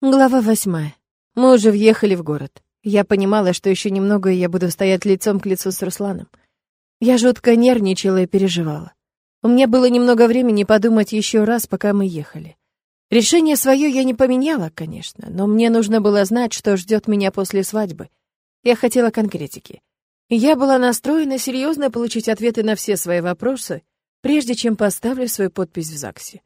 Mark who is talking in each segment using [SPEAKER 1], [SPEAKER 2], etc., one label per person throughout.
[SPEAKER 1] Глава восьмая. Мы уже въехали в город. Я понимала, что еще немного, и я буду стоять лицом к лицу с Русланом. Я жутко нервничала и переживала. У меня было немного времени подумать еще раз, пока мы ехали. Решение свое я не поменяла, конечно, но мне нужно было знать, что ждет меня после свадьбы. Я хотела конкретики. Я была настроена серьезно получить ответы на все свои вопросы, прежде чем поставлю свою подпись в ЗАГСе.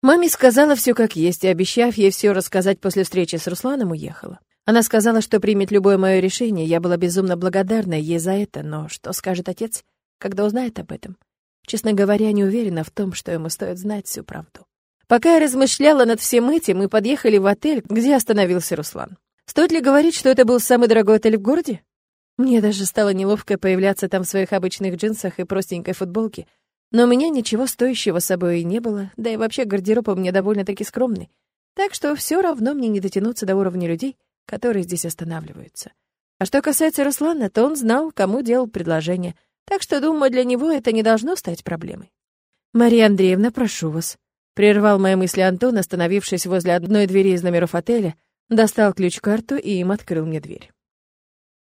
[SPEAKER 1] Маме сказала все как есть, и, обещав ей все рассказать после встречи с Русланом, уехала. Она сказала, что примет любое мое решение, я была безумно благодарна ей за это, но что скажет отец, когда узнает об этом? Честно говоря, не уверена в том, что ему стоит знать всю правду. Пока я размышляла над всем этим, мы подъехали в отель, где остановился Руслан. Стоит ли говорить, что это был самый дорогой отель в городе? Мне даже стало неловко появляться там в своих обычных джинсах и простенькой футболке, но у меня ничего стоящего с собой и не было, да и вообще гардероб у меня довольно-таки скромный. Так что все равно мне не дотянуться до уровня людей, которые здесь останавливаются. А что касается Руслана, то он знал, кому делал предложение, так что, думаю, для него это не должно стать проблемой. «Мария Андреевна, прошу вас», — прервал мои мысли Антон, остановившись возле одной двери из номеров отеля, достал ключ-карту и им открыл мне дверь.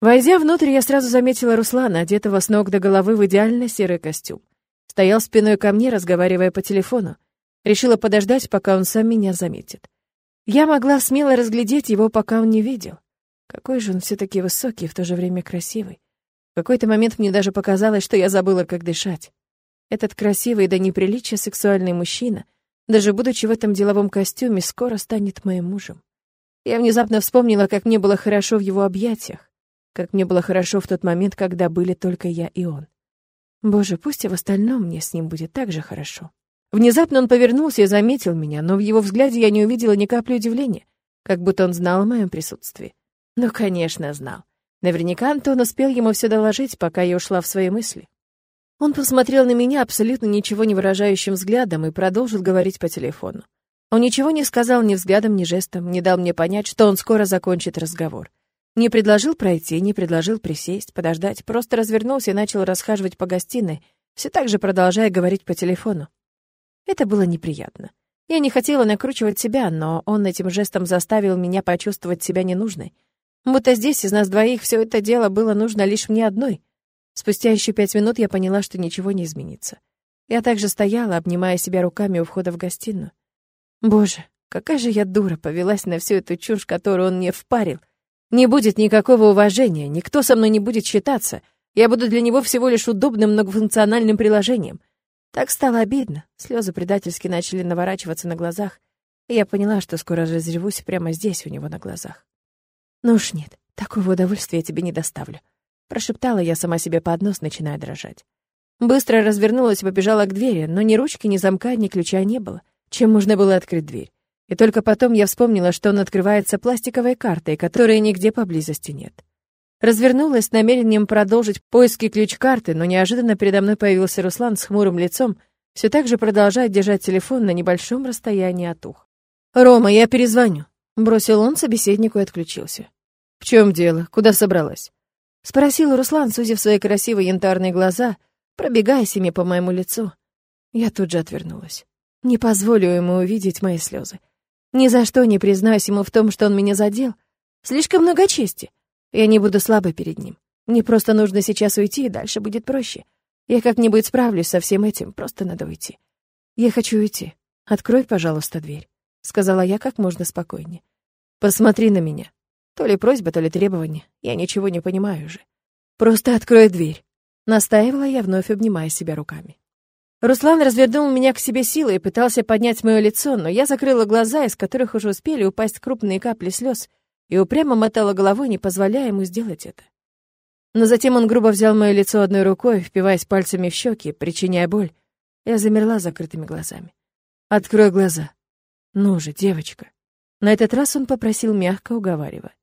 [SPEAKER 1] Войдя внутрь, я сразу заметила Руслана, одетого с ног до головы в идеально серый костюм. Стоял спиной ко мне, разговаривая по телефону. Решила подождать, пока он сам меня заметит. Я могла смело разглядеть его, пока он не видел. Какой же он все-таки высокий и в то же время красивый. В какой-то момент мне даже показалось, что я забыла, как дышать. Этот красивый до неприличия сексуальный мужчина, даже будучи в этом деловом костюме, скоро станет моим мужем. Я внезапно вспомнила, как мне было хорошо в его объятиях, как мне было хорошо в тот момент, когда были только я и он. Боже, пусть и в остальном мне с ним будет так же хорошо. Внезапно он повернулся и заметил меня, но в его взгляде я не увидела ни капли удивления, как будто он знал о моем присутствии. Ну, конечно, знал. Наверняка Антон успел ему все доложить, пока я ушла в свои мысли. Он посмотрел на меня абсолютно ничего не выражающим взглядом и продолжил говорить по телефону. Он ничего не сказал ни взглядом, ни жестом, не дал мне понять, что он скоро закончит разговор. Не предложил пройти, не предложил присесть, подождать, просто развернулся и начал расхаживать по гостиной, все так же продолжая говорить по телефону. Это было неприятно. Я не хотела накручивать себя, но он этим жестом заставил меня почувствовать себя ненужной. Будто здесь из нас двоих все это дело было нужно лишь мне одной. Спустя еще пять минут я поняла, что ничего не изменится. Я также стояла, обнимая себя руками у входа в гостиную. Боже, какая же я дура повелась на всю эту чушь, которую он мне впарил. Не будет никакого уважения, никто со мной не будет считаться. Я буду для него всего лишь удобным многофункциональным приложением. Так стало обидно. Слезы предательски начали наворачиваться на глазах, и я поняла, что скоро разревусь прямо здесь, у него на глазах. «Ну уж нет, такого удовольствия я тебе не доставлю», — прошептала я сама себе под нос, начиная дрожать. Быстро развернулась и побежала к двери, но ни ручки, ни замка, ни ключа не было. Чем можно было открыть дверь? И только потом я вспомнила, что он открывается пластиковой картой, которой нигде поблизости нет. Развернулась с намерением продолжить поиски ключ-карты, но неожиданно передо мной появился Руслан с хмурым лицом, все так же продолжая держать телефон на небольшом расстоянии от уха. «Рома, я перезвоню», — бросил он собеседнику и отключился. «В чем дело? Куда собралась?» — спросил Руслан, сузив свои красивые янтарные глаза, пробегая ими по моему лицу. Я тут же отвернулась. Не позволю ему увидеть мои слезы. Ни за что не признаюсь ему в том, что он меня задел. Слишком много чести. Я не буду слабой перед ним. Мне просто нужно сейчас уйти, и дальше будет проще. Я как-нибудь справлюсь со всем этим, просто надо уйти. Я хочу уйти. Открой, пожалуйста, дверь, сказала я как можно спокойнее. Посмотри на меня. То ли просьба, то ли требование. Я ничего не понимаю уже. Просто открой дверь, настаивала я, вновь обнимая себя руками. Руслан развернул меня к себе силой и пытался поднять мое лицо, но я закрыла глаза, из которых уже успели упасть крупные капли слез, и упрямо мотала головой, не позволяя ему сделать это. Но затем он грубо взял мое лицо одной рукой, впиваясь пальцами в щеки, причиняя боль. Я замерла закрытыми глазами. «Открой глаза». «Ну же, девочка». На этот раз он попросил мягко, уговаривая.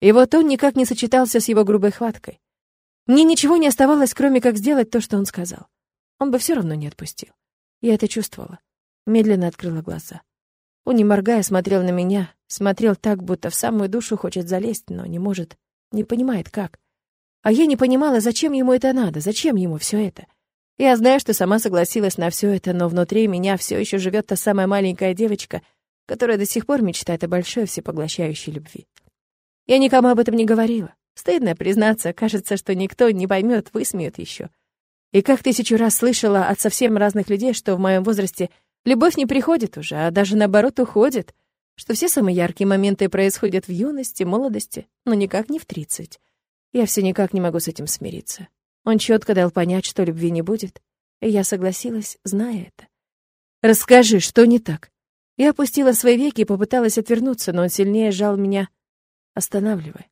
[SPEAKER 1] И вот он никак не сочетался с его грубой хваткой. Мне ничего не оставалось, кроме как сделать то, что он сказал. Он бы все равно не отпустил. Я это чувствовала. Медленно открыла глаза. Он, не моргая, смотрел на меня, смотрел так, будто в самую душу хочет залезть, но не может, не понимает, как. А я не понимала, зачем ему это надо, зачем ему все это. Я знаю, что сама согласилась на все это, но внутри меня все еще живет та самая маленькая девочка, которая до сих пор мечтает о большой всепоглощающей любви. Я никому об этом не говорила. Стыдно признаться, кажется, что никто не поймет, высмеют еще. И как тысячу раз слышала от совсем разных людей, что в моем возрасте любовь не приходит уже, а даже наоборот уходит, что все самые яркие моменты происходят в юности, молодости, но никак не в тридцать. Я все никак не могу с этим смириться. Он четко дал понять, что любви не будет, и я согласилась, зная это. «Расскажи, что не так?» Я опустила свои веки и попыталась отвернуться, но он сильнее сжал меня, останавливая.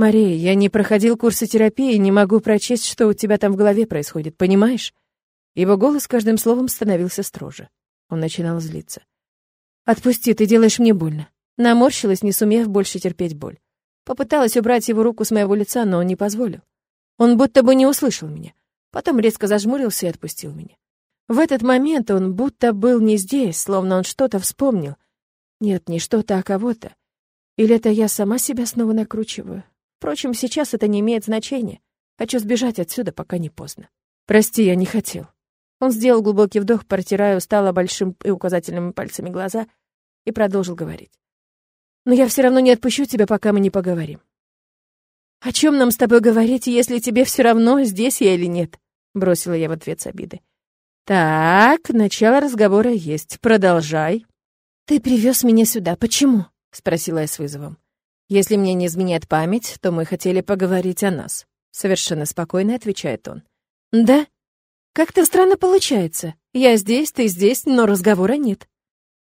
[SPEAKER 1] «Мария, я не проходил курсы терапии и не могу прочесть, что у тебя там в голове происходит, понимаешь?» Его голос каждым словом становился строже. Он начинал злиться. «Отпусти, ты делаешь мне больно». Наморщилась, не сумев больше терпеть боль. Попыталась убрать его руку с моего лица, но он не позволил. Он будто бы не услышал меня. Потом резко зажмурился и отпустил меня. В этот момент он будто был не здесь, словно он что-то вспомнил. Нет, не что-то, а кого-то. Или это я сама себя снова накручиваю? Впрочем, сейчас это не имеет значения. Хочу сбежать отсюда, пока не поздно. Прости, я не хотел. Он сделал глубокий вдох, протирая устало большим и указательными пальцами глаза, и продолжил говорить. Но я все равно не отпущу тебя, пока мы не поговорим. О чем нам с тобой говорить, если тебе все равно, здесь я или нет? Бросила я в ответ с обидой. Так, начало разговора есть. Продолжай. Ты привез меня сюда. Почему? Спросила я с вызовом. «Если мне не изменяет память, то мы хотели поговорить о нас», — совершенно спокойно отвечает он. «Да? Как-то странно получается. Я здесь, ты здесь, но разговора нет.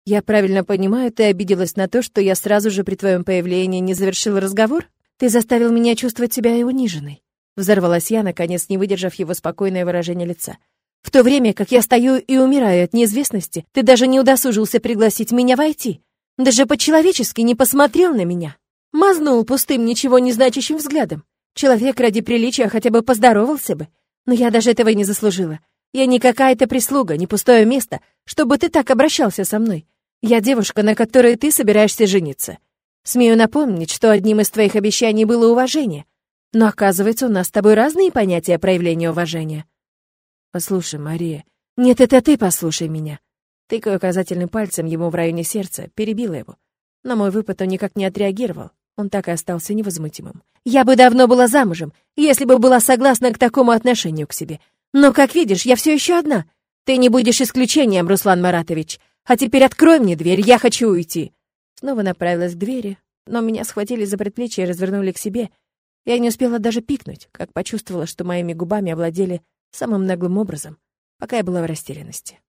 [SPEAKER 1] Я правильно понимаю, ты обиделась на то, что я сразу же при твоем появлении не завершил разговор? Ты заставил меня чувствовать себя и униженной». Взорвалась я, наконец не выдержав его спокойное выражение лица. «В то время, как я стою и умираю от неизвестности, ты даже не удосужился пригласить меня войти. Даже по-человечески не посмотрел на меня». Мазнул пустым, ничего не значащим взглядом. Человек ради приличия хотя бы поздоровался бы. Но я даже этого и не заслужила. Я не какая-то прислуга, не пустое место, чтобы ты так обращался со мной. Я девушка, на которой ты собираешься жениться. Смею напомнить, что одним из твоих обещаний было уважение. Но оказывается, у нас с тобой разные понятия проявления уважения. Послушай, Мария. Нет, это ты послушай меня. Тыкая указательным пальцем ему в районе сердца, перебила его. На мой выпад он никак не отреагировал. Он так и остался невозмутимым. «Я бы давно была замужем, если бы была согласна к такому отношению к себе. Но, как видишь, я все еще одна. Ты не будешь исключением, Руслан Маратович. А теперь открой мне дверь, я хочу уйти». Снова направилась к двери, но меня схватили за предплечье и развернули к себе. Я не успела даже пикнуть, как почувствовала, что моими губами овладели самым наглым образом, пока я была в растерянности.